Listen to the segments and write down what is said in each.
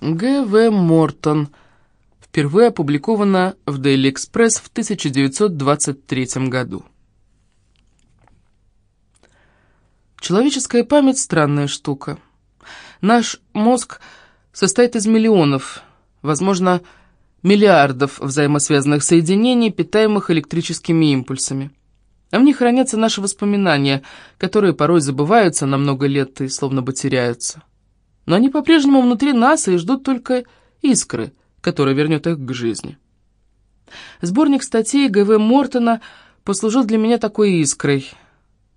Г. В. Мортон. Впервые опубликовано в Daily Express в 1923 году. Человеческая память – странная штука. Наш мозг состоит из миллионов, возможно, миллиардов взаимосвязанных соединений, питаемых электрическими импульсами. А в них хранятся наши воспоминания, которые порой забываются на много лет и словно бы теряются. Но они по-прежнему внутри нас и ждут только искры, которая вернет их к жизни. Сборник статей Г.В. Мортона послужил для меня такой искрой –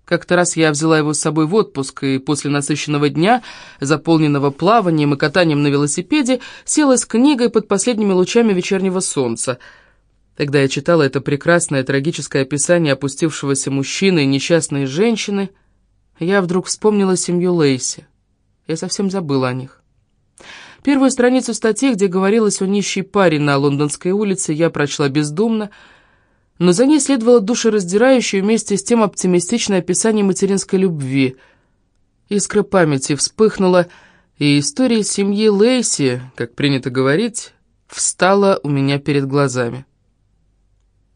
как-то раз я взяла его с собой в отпуск, и после насыщенного дня, заполненного плаванием и катанием на велосипеде, села с книгой под последними лучами вечернего солнца. Тогда я читала это прекрасное трагическое описание опустившегося мужчины и несчастной женщины. Я вдруг вспомнила семью Лейси. Я совсем забыла о них. Первую страницу статьи, где говорилось о нищей паре на лондонской улице, я прочла бездумно, но за ней следовало душераздирающее вместе с тем оптимистичное описание материнской любви. Искра памяти вспыхнула, и история семьи Лейси, как принято говорить, встала у меня перед глазами.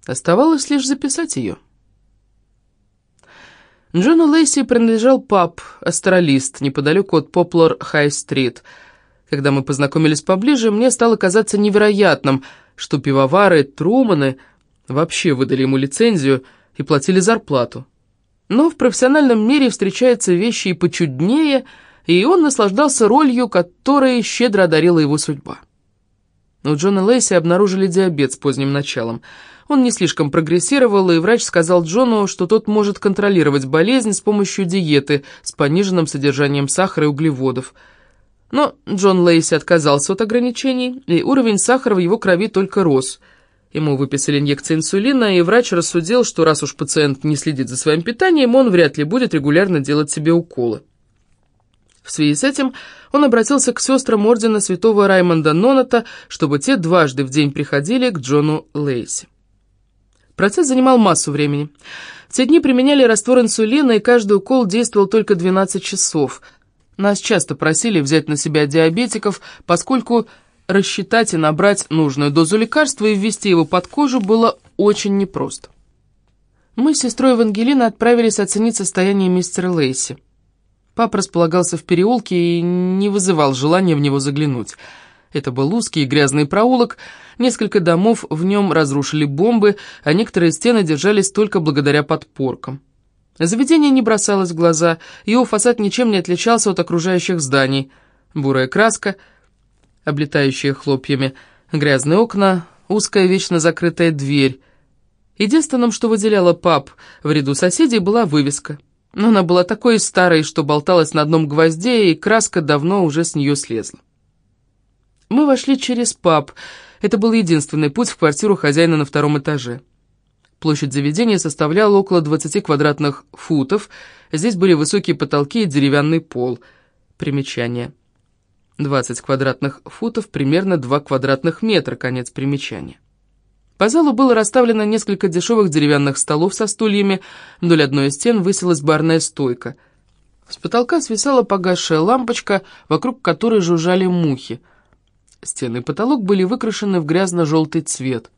Оставалось лишь записать ее. Джону Лейси принадлежал паб «Астралист» неподалеку от Поплар-Хай-стрит. Когда мы познакомились поближе, мне стало казаться невероятным, что пивовары Труманы — вообще выдали ему лицензию и платили зарплату. Но в профессиональном мире встречаются вещи и почуднее, и он наслаждался ролью, которой щедро одарила его судьба. У Джона Лейси обнаружили диабет с поздним началом. Он не слишком прогрессировал, и врач сказал Джону, что тот может контролировать болезнь с помощью диеты с пониженным содержанием сахара и углеводов. Но Джон Лейси отказался от ограничений, и уровень сахара в его крови только рос – Ему выписали инъекции инсулина, и врач рассудил, что раз уж пациент не следит за своим питанием, он вряд ли будет регулярно делать себе уколы. В связи с этим он обратился к сестрам ордена святого Раймонда Ноната, чтобы те дважды в день приходили к Джону Лейси. Процесс занимал массу времени. В те дни применяли раствор инсулина, и каждый укол действовал только 12 часов. Нас часто просили взять на себя диабетиков, поскольку рассчитать и набрать нужную дозу лекарства и ввести его под кожу было очень непросто. Мы с сестрой Евангелина отправились оценить состояние мистера Лейси. Папа располагался в переулке и не вызывал желания в него заглянуть. Это был узкий и грязный проулок, несколько домов в нем разрушили бомбы, а некоторые стены держались только благодаря подпоркам. Заведение не бросалось в глаза, его фасад ничем не отличался от окружающих зданий. Бурая краска — облетающие хлопьями, грязные окна, узкая вечно закрытая дверь. Единственным, что выделяло паб в ряду соседей, была вывеска. Но она была такой старой, что болталась на одном гвозде, и краска давно уже с нее слезла. Мы вошли через паб. Это был единственный путь в квартиру хозяина на втором этаже. Площадь заведения составляла около 20 квадратных футов. Здесь были высокие потолки и деревянный пол. Примечание. 20 квадратных футов, примерно 2 квадратных метра, конец примечания. По залу было расставлено несколько дешевых деревянных столов со стульями, вдоль одной из стен высилась барная стойка. С потолка свисала погасшая лампочка, вокруг которой жужжали мухи. Стены и потолок были выкрашены в грязно-желтый цвет.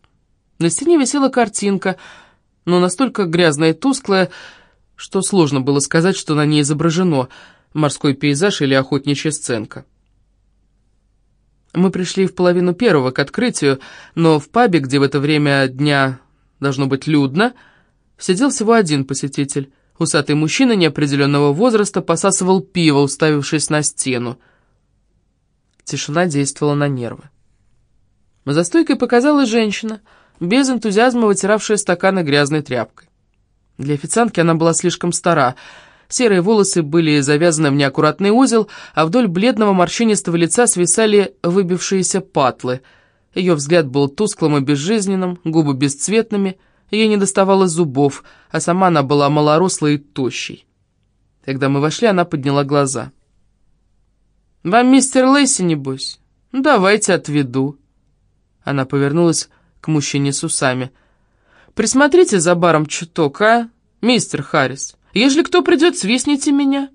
На стене висела картинка, но настолько грязная и тусклая, что сложно было сказать, что на ней изображено морской пейзаж или охотничья сценка. Мы пришли в половину первого к открытию, но в пабе, где в это время дня должно быть людно, сидел всего один посетитель. Усатый мужчина неопределенного возраста посасывал пиво, уставившись на стену. Тишина действовала на нервы. За стойкой показалась женщина, без энтузиазма вытиравшая стаканы грязной тряпкой. Для официантки она была слишком стара — Серые волосы были завязаны в неаккуратный узел, а вдоль бледного морщинистого лица свисали выбившиеся патлы. Ее взгляд был тусклым и безжизненным, губы бесцветными, ей не доставало зубов, а сама она была малорослой и тощей. Когда мы вошли, она подняла глаза. «Вам мистер Лейси, небось? Давайте отведу». Она повернулась к мужчине с усами. «Присмотрите за баром чуток, а, мистер Харрис?» Ежели кто придет, свистните меня».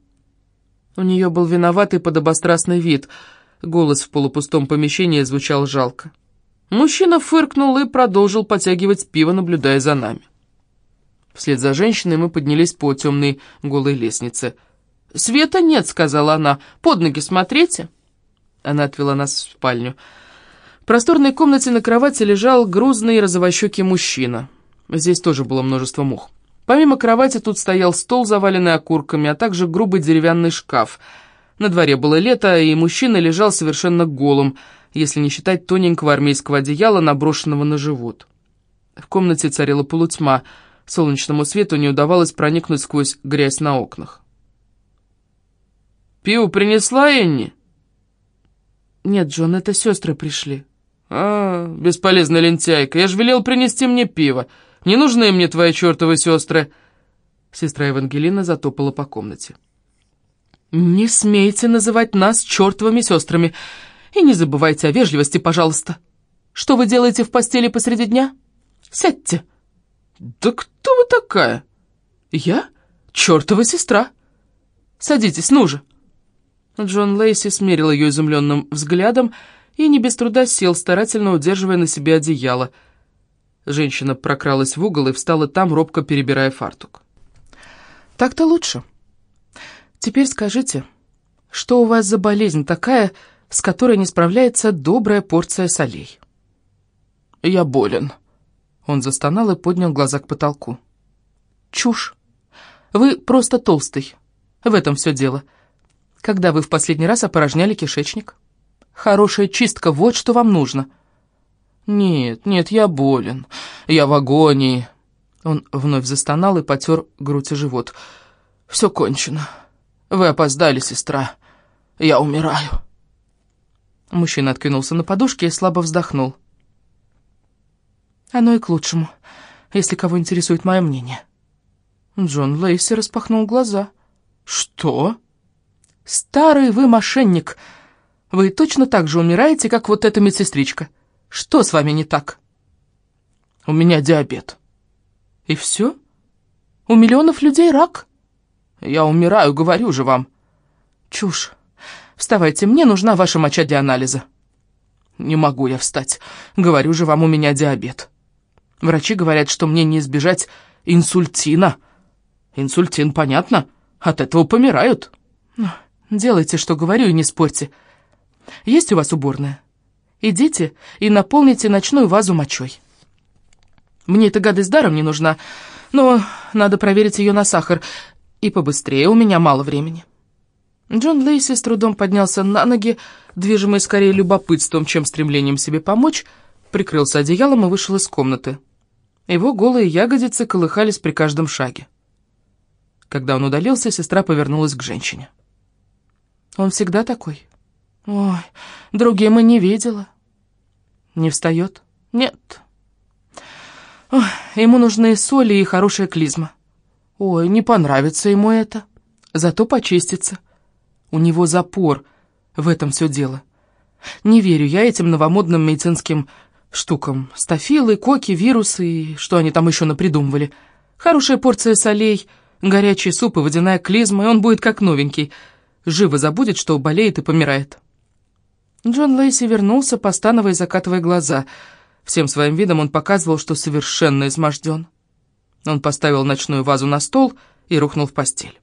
У нее был виноватый подобострастный вид. Голос в полупустом помещении звучал жалко. Мужчина фыркнул и продолжил потягивать пиво, наблюдая за нами. Вслед за женщиной мы поднялись по темной голой лестнице. «Света нет», — сказала она. «Под ноги смотрите». Она отвела нас в спальню. В просторной комнате на кровати лежал грузный розовощекий мужчина. Здесь тоже было множество мух. Помимо кровати тут стоял стол, заваленный окурками, а также грубый деревянный шкаф. На дворе было лето, и мужчина лежал совершенно голым, если не считать тоненького армейского одеяла, наброшенного на живот. В комнате царила полутьма, солнечному свету не удавалось проникнуть сквозь грязь на окнах. «Пиво принесла Энни?» «Нет, Джон, это сестры пришли». «А, бесполезная лентяйка, я же велел принести мне пиво. Не нужны мне твои чертовы сестры!» Сестра Евангелина затопала по комнате. «Не смейте называть нас чертовыми сестрами, и не забывайте о вежливости, пожалуйста. Что вы делаете в постели посреди дня? Сядьте!» «Да кто вы такая?» «Я? Чертова сестра!» «Садитесь, ну же!» Джон Лейси смерил ее изумленным взглядом и не без труда сел, старательно удерживая на себе одеяло. Женщина прокралась в угол и встала там, робко перебирая фартук. «Так-то лучше. Теперь скажите, что у вас за болезнь такая, с которой не справляется добрая порция солей?» «Я болен». Он застонал и поднял глаза к потолку. «Чушь. Вы просто толстый. В этом все дело. Когда вы в последний раз опорожняли кишечник?» Хорошая чистка, вот что вам нужно». «Нет, нет, я болен. Я в агонии». Он вновь застонал и потер грудь и живот. «Все кончено. Вы опоздали, сестра. Я умираю». Мужчина откинулся на подушке и слабо вздохнул. «Оно и к лучшему, если кого интересует мое мнение». Джон Лейси распахнул глаза. «Что?» «Старый вы мошенник!» Вы точно так же умираете, как вот эта медсестричка. Что с вами не так? У меня диабет. И все? У миллионов людей рак? Я умираю, говорю же вам. Чушь. Вставайте, мне нужна ваша моча для анализа. Не могу я встать. Говорю же вам, у меня диабет. Врачи говорят, что мне не избежать инсультина. Инсультин, понятно? От этого помирают. Делайте, что говорю, и не спорьте. Есть у вас уборная? Идите и наполните ночную вазу мочой. Мне эта гадость даром не нужна, но надо проверить ее на сахар. И побыстрее, у меня мало времени». Джон Лейси с трудом поднялся на ноги, движимый скорее любопытством, чем стремлением себе помочь, прикрылся одеялом и вышел из комнаты. Его голые ягодицы колыхались при каждом шаге. Когда он удалился, сестра повернулась к женщине. «Он всегда такой?» Ой, другим и не видела. Не встает? Нет. Ой, ему нужны соли и хорошая клизма. Ой, не понравится ему это. Зато почистится. У него запор. В этом все дело. Не верю я этим новомодным медицинским штукам. Стафилы, коки, вирусы и что они там еще напридумывали. Хорошая порция солей, горячий суп и водяная клизма, и он будет как новенький. Живо забудет, что болеет и помирает. Джон Лейси вернулся, постановая и закатывая глаза. Всем своим видом он показывал, что совершенно изможден. Он поставил ночную вазу на стол и рухнул в постель.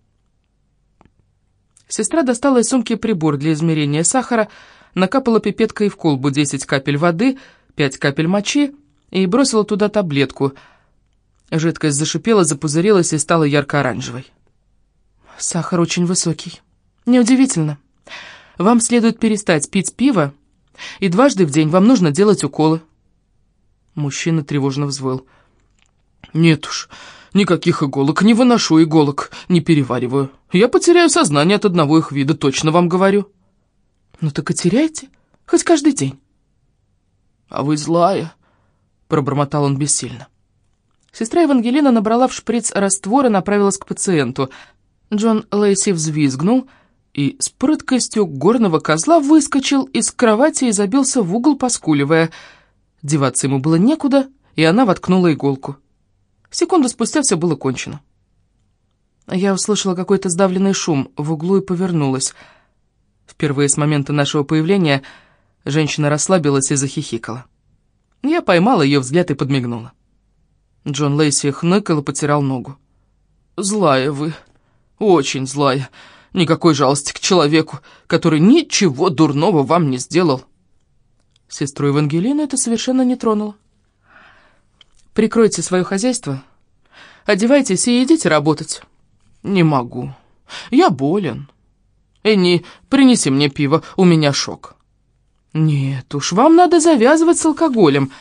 Сестра достала из сумки прибор для измерения сахара, накапала пипеткой в колбу 10 капель воды, 5 капель мочи и бросила туда таблетку. Жидкость зашипела, запузырилась и стала ярко-оранжевой. «Сахар очень высокий. Неудивительно». Вам следует перестать пить пиво, и дважды в день вам нужно делать уколы». Мужчина тревожно взвыл. «Нет уж, никаких иголок, не выношу иголок, не перевариваю. Я потеряю сознание от одного их вида, точно вам говорю». «Ну так и теряйте, хоть каждый день». «А вы злая», — пробормотал он бессильно. Сестра Евангелина набрала в шприц раствор и направилась к пациенту. Джон Лейси взвизгнул — и с прыткостью горного козла выскочил из кровати и забился в угол, поскуливая. Деваться ему было некуда, и она воткнула иголку. Секунду спустя все было кончено. Я услышала какой-то сдавленный шум в углу и повернулась. Впервые с момента нашего появления женщина расслабилась и захихикала. Я поймала ее взгляд и подмигнула. Джон Лейси хныкал и потирал ногу. «Злая вы, очень злая. Никакой жалости к человеку, который ничего дурного вам не сделал». Сестру Евангелину это совершенно не тронуло. «Прикройте свое хозяйство, одевайтесь и идите работать». «Не могу. Я болен. Энни, принеси мне пиво, у меня шок». «Нет уж, вам надо завязывать с алкоголем».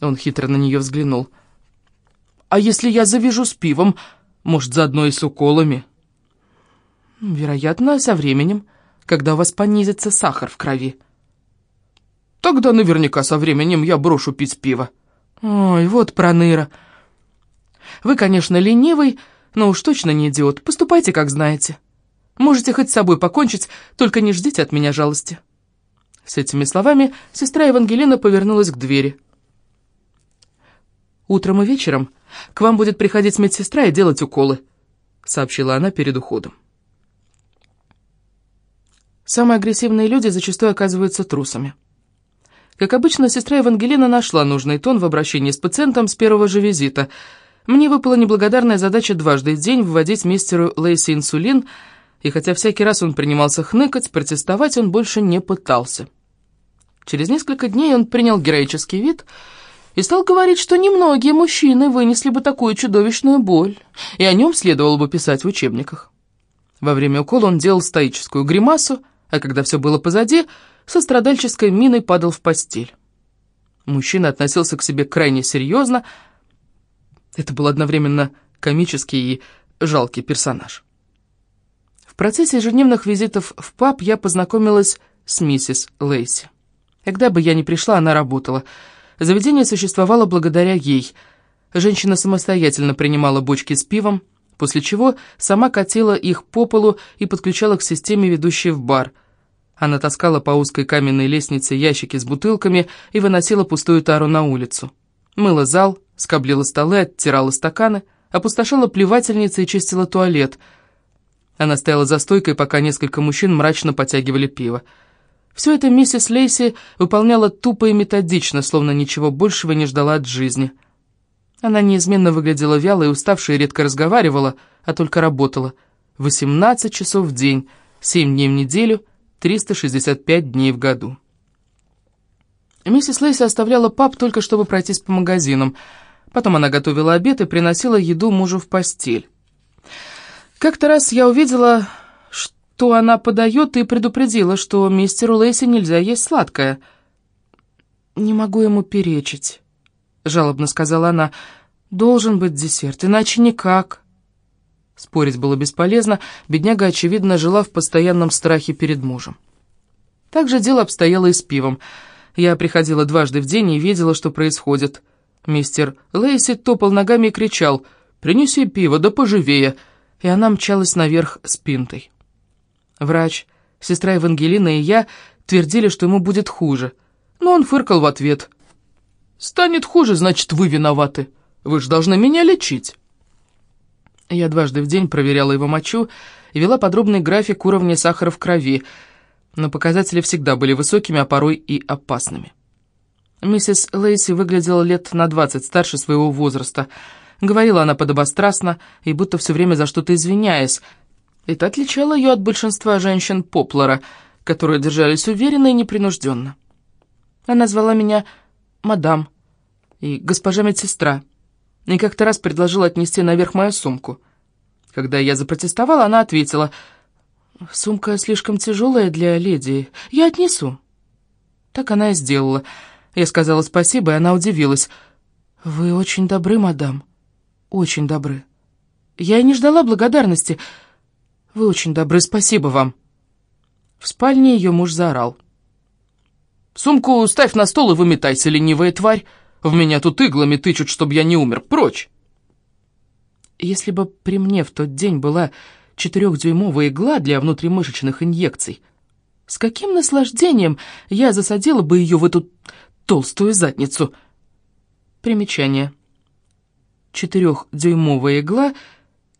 Он хитро на нее взглянул. «А если я завяжу с пивом, может, заодно и с уколами?» «Вероятно, со временем, когда у вас понизится сахар в крови». «Тогда наверняка со временем я брошу пить пиво». «Ой, вот проныра. Вы, конечно, ленивый, но уж точно не идиот. Поступайте, как знаете. Можете хоть с собой покончить, только не ждите от меня жалости». С этими словами сестра Евангелина повернулась к двери. «Утром и вечером к вам будет приходить медсестра и делать уколы», — сообщила она перед уходом. Самые агрессивные люди зачастую оказываются трусами. Как обычно, сестра Евангелина нашла нужный тон в обращении с пациентом с первого же визита. Мне выпала неблагодарная задача дважды в день вводить мистеру Лейси инсулин — и хотя всякий раз он принимался хныкать, протестовать он больше не пытался. Через несколько дней он принял героический вид и стал говорить, что немногие мужчины вынесли бы такую чудовищную боль, и о нем следовало бы писать в учебниках. Во время укола он делал стоическую гримасу, а когда все было позади, со страдальческой миной падал в постель. Мужчина относился к себе крайне серьезно. Это был одновременно комический и жалкий персонаж. В процессе ежедневных визитов в паб я познакомилась с миссис Лейси. Когда бы я ни пришла, она работала. Заведение существовало благодаря ей. Женщина самостоятельно принимала бочки с пивом, после чего сама катила их по полу и подключала к системе, ведущей в бар. Она таскала по узкой каменной лестнице ящики с бутылками и выносила пустую тару на улицу. Мыла зал, скоблила столы, оттирала стаканы, опустошала плевательницы и чистила туалет — она стояла за стойкой, пока несколько мужчин мрачно потягивали пиво. Все это миссис Лейси выполняла тупо и методично, словно ничего большего не ждала от жизни. Она неизменно выглядела вялой и уставшей, редко разговаривала, а только работала. 18 часов в день, 7 дней в неделю, 365 дней в году. Миссис Лейси оставляла пап только чтобы пройтись по магазинам. Потом она готовила обед и приносила еду мужу в постель. Как-то раз я увидела, что она подает, и предупредила, что мистеру Лейси нельзя есть сладкое. «Не могу ему перечить», — жалобно сказала она. «Должен быть десерт, иначе никак». Спорить было бесполезно, бедняга, очевидно, жила в постоянном страхе перед мужем. Так же дело обстояло и с пивом. Я приходила дважды в день и видела, что происходит. Мистер Лейси топал ногами и кричал «Принеси пиво, да поживее!» и она мчалась наверх с пинтой. Врач, сестра Евангелина и я твердили, что ему будет хуже, но он фыркал в ответ. «Станет хуже, значит, вы виноваты. Вы же должны меня лечить». Я дважды в день проверяла его мочу и вела подробный график уровня сахара в крови, но показатели всегда были высокими, а порой и опасными. Миссис Лейси выглядела лет на двадцать старше своего возраста – Говорила она подобострастно и будто все время за что-то извиняясь. Это отличало ее от большинства женщин Поплара, которые держались уверенно и непринужденно. Она звала меня «мадам» и «госпожа медсестра», и как-то раз предложила отнести наверх мою сумку. Когда я запротестовала, она ответила «Сумка слишком тяжелая для леди, я отнесу». Так она и сделала. Я сказала спасибо, и она удивилась. «Вы очень добры, мадам» очень добры. Я и не ждала благодарности. Вы очень добры, спасибо вам. В спальне ее муж заорал. «Сумку ставь на стол и выметайся, ленивая тварь. В меня тут иглами тычут, чтобы я не умер. Прочь!» Если бы при мне в тот день была четырехдюймовая игла для внутримышечных инъекций, с каким наслаждением я засадила бы ее в эту толстую задницу? Примечание. Четырехдюймовая игла,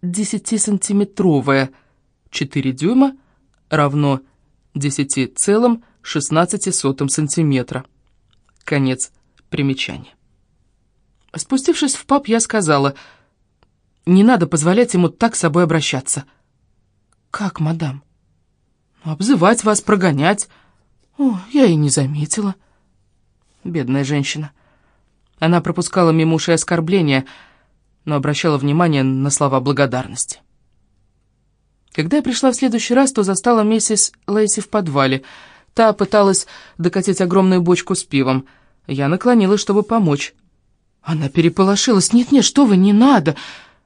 десятисантиметровая, четыре дюйма, равно 10,16 сантиметра. Конец примечания. Спустившись в паб, я сказала, «Не надо позволять ему так с собой обращаться». «Как, мадам?» «Обзывать вас, прогонять». «О, я и не заметила». Бедная женщина. Она пропускала мимо ушей оскорбления, но обращала внимание на слова благодарности. Когда я пришла в следующий раз, то застала миссис Лейси в подвале. Та пыталась докатить огромную бочку с пивом. Я наклонилась, чтобы помочь. Она переполошилась. «Нет-нет, что вы, не надо!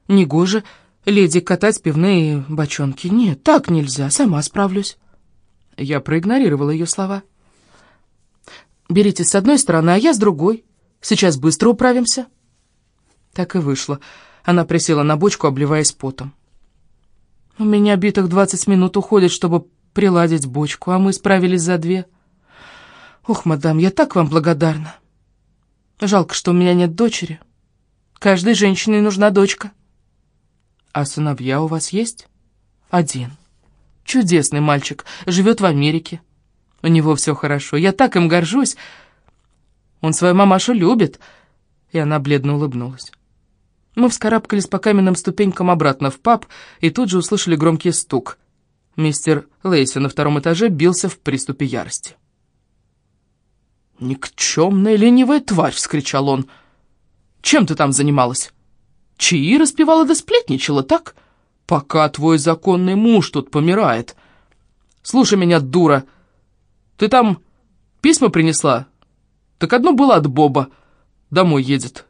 Негоже леди катать пивные бочонки. Нет, так нельзя, сама справлюсь». Я проигнорировала ее слова. «Берите с одной стороны, а я с другой. Сейчас быстро управимся». Так и вышло. Она присела на бочку, обливаясь потом. У меня битых двадцать минут уходит, чтобы приладить бочку, а мы справились за две. Ох, мадам, я так вам благодарна. Жалко, что у меня нет дочери. Каждой женщине нужна дочка. А сыновья у вас есть? Один. Чудесный мальчик, живет в Америке. У него все хорошо, я так им горжусь. Он свою мамашу любит. И она бледно улыбнулась. Мы вскарабкались по каменным ступенькам обратно в паб и тут же услышали громкий стук. Мистер Лейси на втором этаже бился в приступе ярости. «Никчемная ленивая тварь!» — вскричал он. «Чем ты там занималась? Чаи распевала да сплетничала, так? Пока твой законный муж тут помирает. Слушай меня, дура, ты там письма принесла? Так одно было от Боба. Домой едет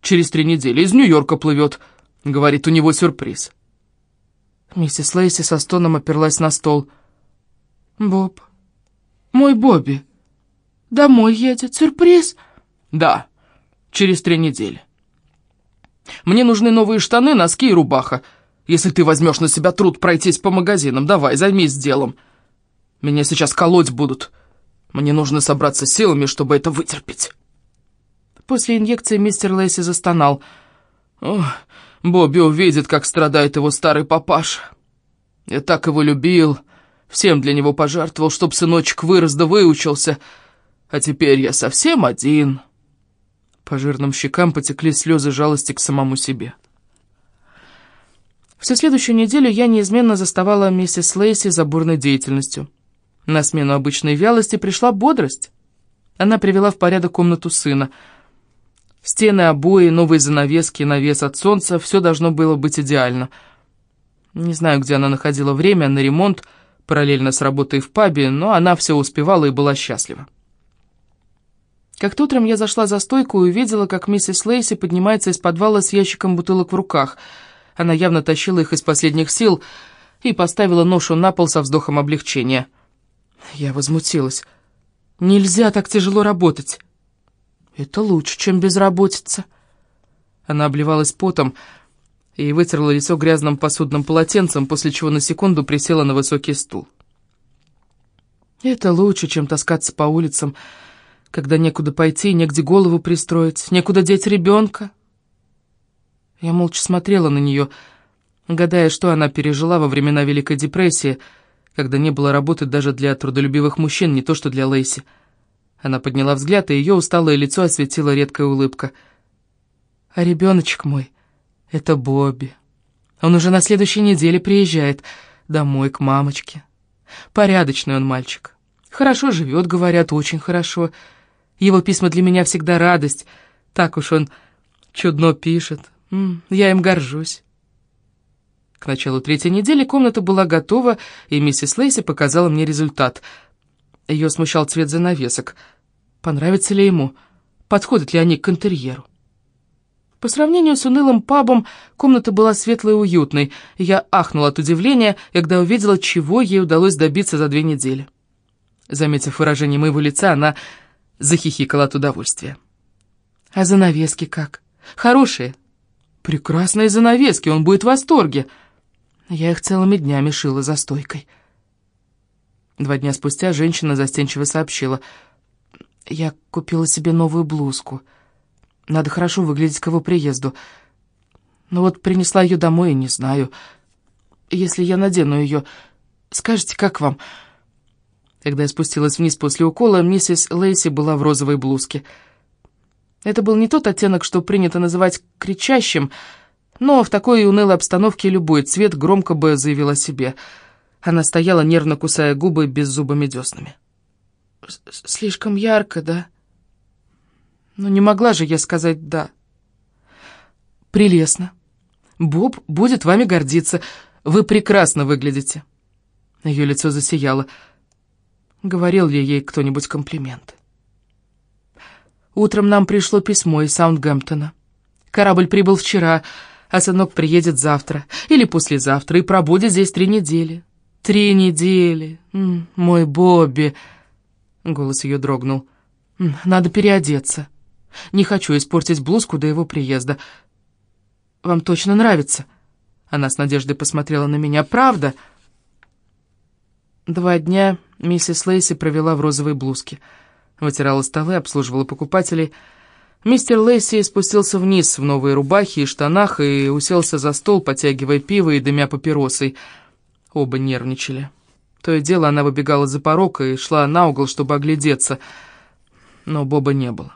через три недели. Из Нью-Йорка плывет. Говорит, у него сюрприз. Миссис Лейси со стоном оперлась на стол. «Боб, мой Бобби, домой едет. Сюрприз?» «Да, через три недели. Мне нужны новые штаны, носки и рубаха. Если ты возьмешь на себя труд пройтись по магазинам, давай, займись делом. Меня сейчас колоть будут. Мне нужно собраться силами, чтобы это вытерпеть». После инъекции мистер Лейси застонал. «Ох, Бобби увидит, как страдает его старый папаш. Я так его любил, всем для него пожертвовал, чтоб сыночек вырос да выучился, а теперь я совсем один». По жирным щекам потекли слезы жалости к самому себе. Всю следующую неделю я неизменно заставала миссис Лейси за бурной деятельностью. На смену обычной вялости пришла бодрость. Она привела в порядок комнату сына — Стены, обои, новые занавески, навес от солнца — все должно было быть идеально. Не знаю, где она находила время на ремонт, параллельно с работой в пабе, но она все успевала и была счастлива. Как-то утром я зашла за стойку и увидела, как миссис Лейси поднимается из подвала с ящиком бутылок в руках. Она явно тащила их из последних сил и поставила ношу на пол со вздохом облегчения. Я возмутилась. «Нельзя так тяжело работать!» Это лучше, чем безработица. Она обливалась потом и вытерла лицо грязным посудным полотенцем, после чего на секунду присела на высокий стул. Это лучше, чем таскаться по улицам, когда некуда пойти, негде голову пристроить, некуда деть ребенка. Я молча смотрела на нее, гадая, что она пережила во времена Великой депрессии, когда не было работы даже для трудолюбивых мужчин, не то что для Лейси. Она подняла взгляд, и ее усталое лицо осветила редкая улыбка. «А ребеночек мой, это Бобби. Он уже на следующей неделе приезжает домой к мамочке. Порядочный он мальчик. Хорошо живет, говорят, очень хорошо. Его письма для меня всегда радость. Так уж он чудно пишет. я им горжусь». К началу третьей недели комната была готова, и миссис Лейси показала мне результат — ее смущал цвет занавесок. Понравится ли ему? Подходят ли они к интерьеру? По сравнению с унылым пабом, комната была светлой и уютной, я ахнула от удивления, когда увидела, чего ей удалось добиться за две недели. Заметив выражение моего лица, она захихикала от удовольствия. «А занавески как? Хорошие?» «Прекрасные занавески, он будет в восторге!» Я их целыми днями шила за стойкой. Два дня спустя женщина застенчиво сообщила. «Я купила себе новую блузку. Надо хорошо выглядеть к его приезду. Но вот принесла ее домой и не знаю. Если я надену ее, Скажите, как вам?» Когда я спустилась вниз после укола, миссис Лейси была в розовой блузке. Это был не тот оттенок, что принято называть кричащим, но в такой унылой обстановке любой цвет громко бы заявил о себе. Она стояла, нервно кусая губы беззубыми деснами. «Слишком ярко, да?» «Ну, не могла же я сказать «да». «Прелестно. Боб будет вами гордиться. Вы прекрасно выглядите». Ее лицо засияло. Говорил ли ей кто-нибудь комплимент? Утром нам пришло письмо из Саундгемптона. Корабль прибыл вчера, а сынок приедет завтра или послезавтра и пробудет здесь три недели. Три недели. Мой Бобби. Голос ее дрогнул. Надо переодеться. Не хочу испортить блузку до его приезда. Вам точно нравится? Она с надеждой посмотрела на меня. Правда? Два дня миссис Лейси провела в розовой блузке. Вытирала столы, обслуживала покупателей. Мистер Лейси спустился вниз в новые рубахи и штанах и уселся за стол, потягивая пиво и дымя папиросой. Оба нервничали. То и дело она выбегала за порог и шла на угол, чтобы оглядеться. Но Боба не было.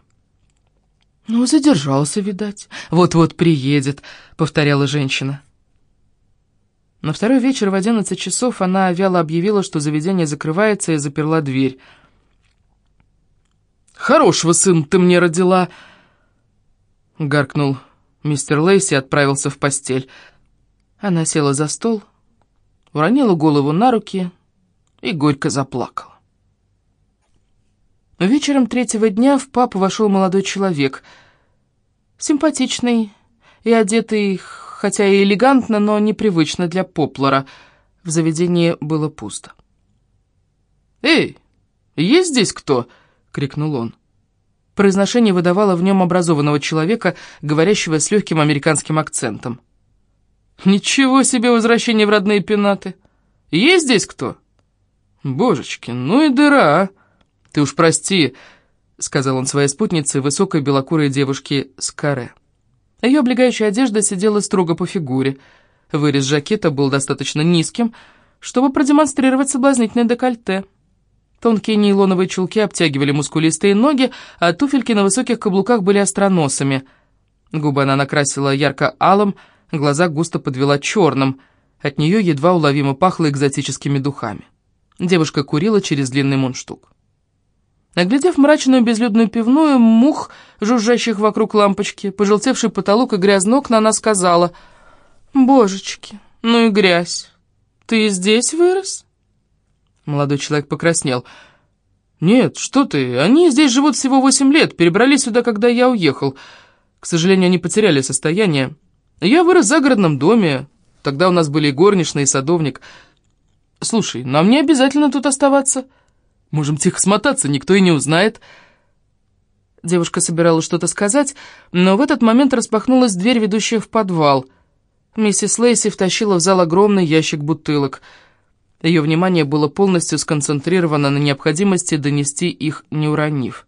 «Ну, задержался, видать. Вот-вот приедет», — повторяла женщина. На второй вечер в одиннадцать часов она вяло объявила, что заведение закрывается, и заперла дверь. «Хорошего сын ты мне родила!» Гаркнул мистер Лейси и отправился в постель. Она села за стол, уронила голову на руки и горько заплакала. Вечером третьего дня в паб вошел молодой человек, симпатичный и одетый, хотя и элегантно, но непривычно для Поплара. В заведении было пусто. «Эй, есть здесь кто?» — крикнул он. Произношение выдавало в нем образованного человека, говорящего с легким американским акцентом. «Ничего себе возвращение в родные пенаты! Есть здесь кто?» «Божечки, ну и дыра, а! Ты уж прости», — сказал он своей спутнице, высокой белокурой девушке с каре. Ее облегающая одежда сидела строго по фигуре. Вырез жакета был достаточно низким, чтобы продемонстрировать соблазнительное декольте. Тонкие нейлоновые чулки обтягивали мускулистые ноги, а туфельки на высоких каблуках были остроносыми. Губы она накрасила ярко-алым, глаза густо подвела черным. От нее едва уловимо пахло экзотическими духами. Девушка курила через длинный мундштук. Оглядев мрачную безлюдную пивную, мух, жужжащих вокруг лампочки, пожелтевший потолок и грязные окна, она сказала, «Божечки, ну и грязь. Ты здесь вырос?» Молодой человек покраснел. «Нет, что ты, они здесь живут всего восемь лет, перебрались сюда, когда я уехал. К сожалению, они потеряли состояние. Я вырос в загородном доме, тогда у нас были и горничная, и садовник. Слушай, нам не обязательно тут оставаться. Можем тихо смотаться, никто и не узнает». Девушка собиралась что-то сказать, но в этот момент распахнулась дверь, ведущая в подвал. Миссис Лейси втащила в зал огромный ящик бутылок — ее внимание было полностью сконцентрировано на необходимости донести их, не уронив.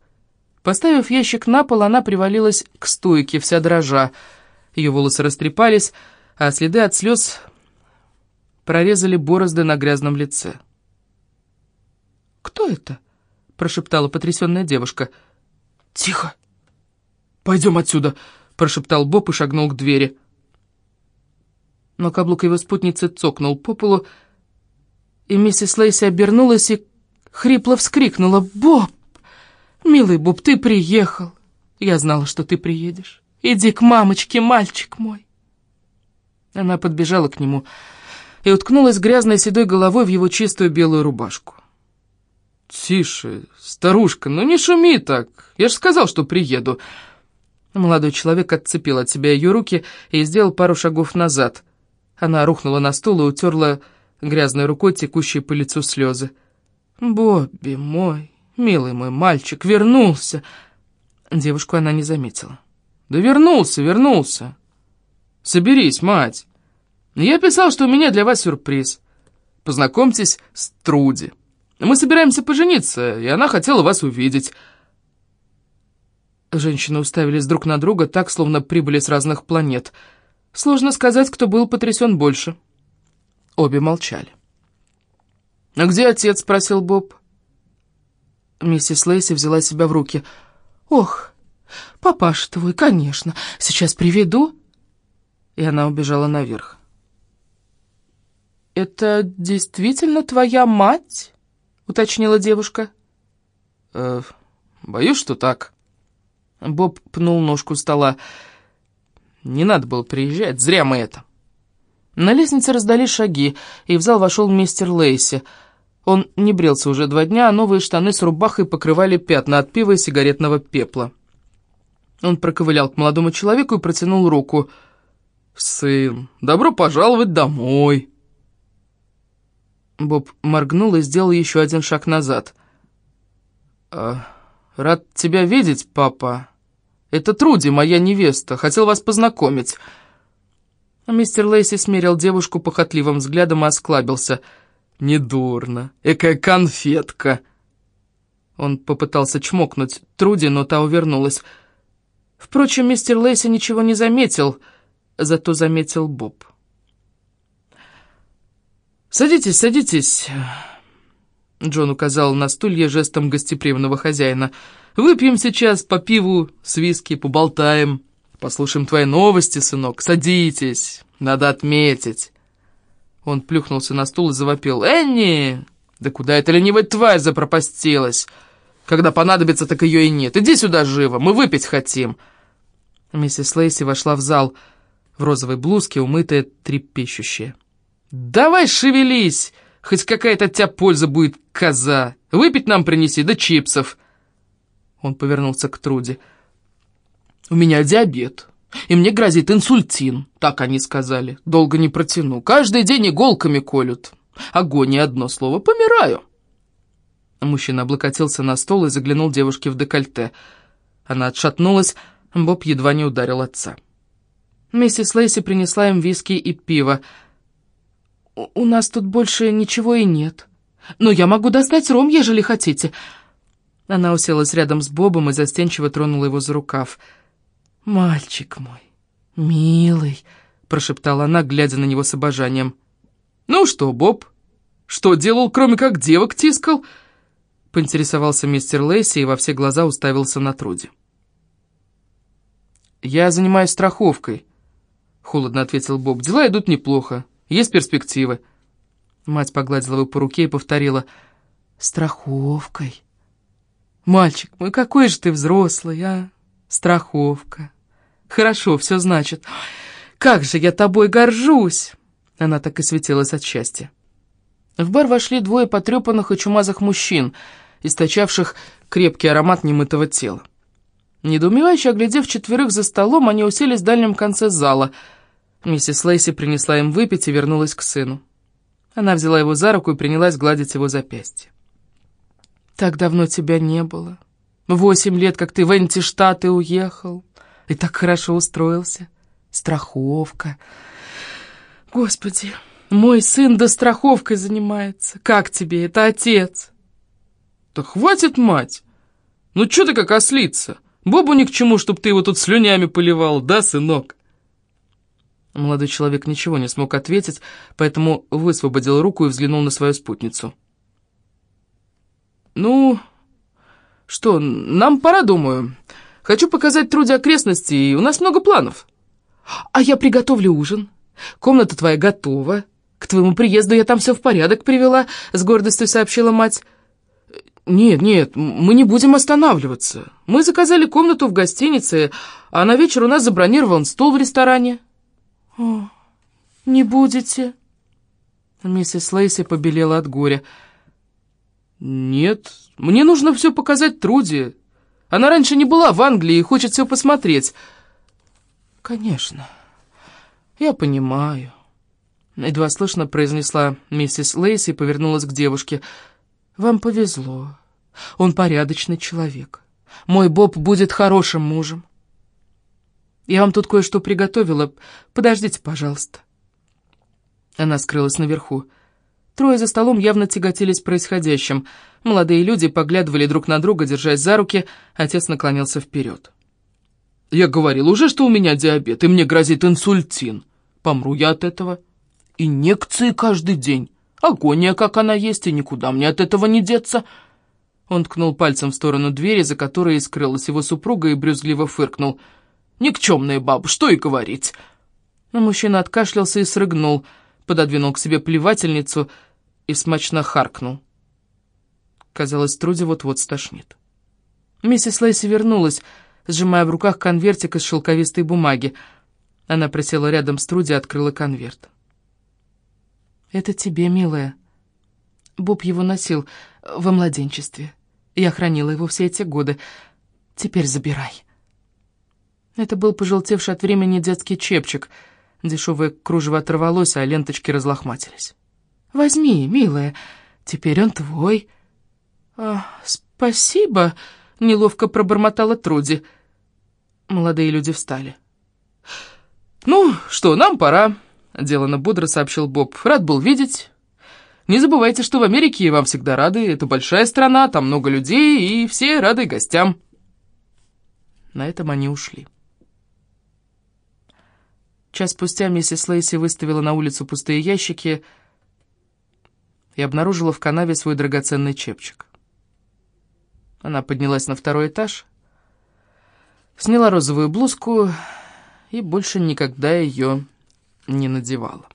Поставив ящик на пол, она привалилась к стойке, вся дрожа. Ее волосы растрепались, а следы от слез прорезали борозды на грязном лице. «Кто это?» — прошептала потрясенная девушка. «Тихо! Пойдем отсюда!» — прошептал Боб и шагнул к двери. Но каблук его спутницы цокнул по полу, и миссис Лейси обернулась и хрипло вскрикнула. «Боб! Милый Боб, ты приехал! Я знала, что ты приедешь. Иди к мамочке, мальчик мой!» Она подбежала к нему и уткнулась грязной седой головой в его чистую белую рубашку. «Тише, старушка, ну не шуми так, я же сказал, что приеду». Молодой человек отцепил от себя ее руки и сделал пару шагов назад. Она рухнула на стул и утерла грязной рукой текущие по лицу слезы. «Бобби мой, милый мой мальчик, вернулся!» Девушку она не заметила. «Да вернулся, вернулся! Соберись, мать! Я писал, что у меня для вас сюрприз. Познакомьтесь с Труди. Мы собираемся пожениться, и она хотела вас увидеть». Женщины уставились друг на друга так, словно прибыли с разных планет. Сложно сказать, кто был потрясен больше. Обе молчали. «А где отец?» — спросил Боб. Миссис Лейси взяла себя в руки. «Ох, папаша твой, конечно. Сейчас приведу». И она убежала наверх. «Это действительно твоя мать?» — уточнила девушка. «Э, «Боюсь, что так». Боб пнул ножку стола. «Не надо было приезжать, зря мы это». На лестнице раздались шаги, и в зал вошел мистер Лейси. Он не брился уже два дня, а новые штаны с рубахой покрывали пятна от пива и сигаретного пепла. Он проковылял к молодому человеку и протянул руку. «Сын, добро пожаловать домой!» Боб моргнул и сделал еще один шаг назад. «А, «Рад тебя видеть, папа. Это Труди, моя невеста. Хотел вас познакомить». Мистер Лейси смерил девушку похотливым взглядом и осклабился. «Недурно. Экая конфетка!» Он попытался чмокнуть Труди, но та увернулась. Впрочем, мистер Лейси ничего не заметил, зато заметил Боб. «Садитесь, садитесь!» Джон указал на стулья жестом гостеприимного хозяина. «Выпьем сейчас по пиву с виски, поболтаем». Послушаем твои новости, сынок. Садитесь. Надо отметить. Он плюхнулся на стул и завопил. Энни! Да куда эта ленивая тварь запропастилась? Когда понадобится, так ее и нет. Иди сюда живо, мы выпить хотим. Миссис Лейси вошла в зал в розовой блузке, умытая, трепещущая. «Давай шевелись! Хоть какая-то от тебя польза будет, коза! Выпить нам принеси, да чипсов!» Он повернулся к Труди. У меня диабет, и мне грозит инсультин, так они сказали. Долго не протяну. Каждый день иголками колют. Агония одно слово. Помираю. Мужчина облокотился на стол и заглянул девушке в декольте. Она отшатнулась, Боб едва не ударил отца. Миссис Лейси принесла им виски и пиво. «У нас тут больше ничего и нет. Но я могу достать ром, ежели хотите». Она уселась рядом с Бобом и застенчиво тронула его за рукав. «Мальчик мой, милый», — прошептала она, глядя на него с обожанием. «Ну что, Боб, что делал, кроме как девок тискал?» — поинтересовался мистер Лейси и во все глаза уставился на Труди. «Я занимаюсь страховкой», — холодно ответил Боб. «Дела идут неплохо, есть перспективы». Мать погладила его по руке и повторила. «Страховкой. Мальчик мой, какой же ты взрослый, а? Страховка. Хорошо, все значит. Как же я тобой горжусь!» Она так и светилась от счастья. В бар вошли двое потрепанных и чумазых мужчин, источавших крепкий аромат немытого тела. Недоумевающе оглядев четверых за столом, они уселись в дальнем конце зала. Миссис Лейси принесла им выпить и вернулась к сыну. Она взяла его за руку и принялась гладить его запястье. «Так давно тебя не было. Восемь лет, как ты в Антиштаты уехал. И так хорошо устроился. Страховка. Господи, мой сын до страховкой занимается. Как тебе это, отец? Да хватит, мать! Ну что ты как ослица? Бобу ни к чему, чтоб ты его тут слюнями поливал, да, сынок? Молодой человек ничего не смог ответить, поэтому высвободил руку и взглянул на свою спутницу. «Ну, что, нам пора, думаю. Хочу показать Труде окрестности, и у нас много планов. А я приготовлю ужин. Комната твоя готова. К твоему приезду я там все в порядок привела, с гордостью сообщила мать. Нет, нет, мы не будем останавливаться. Мы заказали комнату в гостинице, а на вечер у нас забронирован стол в ресторане. О, не будете? Миссис Лейси побелела от горя. «Нет, мне нужно все показать Труди. Она раньше не была в Англии и хочет все посмотреть». «Конечно, я понимаю», — едва слышно произнесла миссис Лейси и повернулась к девушке. «Вам повезло. Он порядочный человек. Мой Боб будет хорошим мужем. Я вам тут кое-что приготовила. Подождите, пожалуйста». Она скрылась наверху. Трое за столом явно тяготились происходящим. Молодые люди поглядывали друг на друга, держась за руки, отец наклонился вперед. «Я говорил уже, что у меня диабет, и мне грозит инсультин. Помру я от этого. Инъекции каждый день. Агония, как она есть, и никуда мне от этого не деться». Он ткнул пальцем в сторону двери, за которой скрылась его супруга, и брюзгливо фыркнул. «Никчемная баба, что и говорить!» Мужчина откашлялся и срыгнул, пододвинул к себе плевательницу и смачно харкнул. Казалось, Труди вот-вот стошнит. Миссис Лейси вернулась, сжимая в руках конвертик из шелковистой бумаги. Она присела рядом с Труди и открыла конверт. «Это тебе, милая». Боб его носил во младенчестве. Я хранила его все эти годы. Теперь забирай. Это был пожелтевший от времени детский чепчик. Дешевое кружево оторвалось, а ленточки разлохматились. «Возьми, милая, теперь он твой». А, «Спасибо», — неловко пробормотала Труди. Молодые люди встали. «Ну что, нам пора», — делано бодро сообщил Боб. «Рад был видеть. Не забывайте, что в Америке вам всегда рады. Это большая страна, там много людей, и все рады гостям». На этом они ушли. Час спустя миссис Лейси выставила на улицу пустые ящики и обнаружила в канаве свой драгоценный чепчик. Она поднялась на второй этаж, сняла розовую блузку и больше никогда ее не надевала.